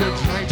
good night.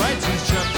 rights is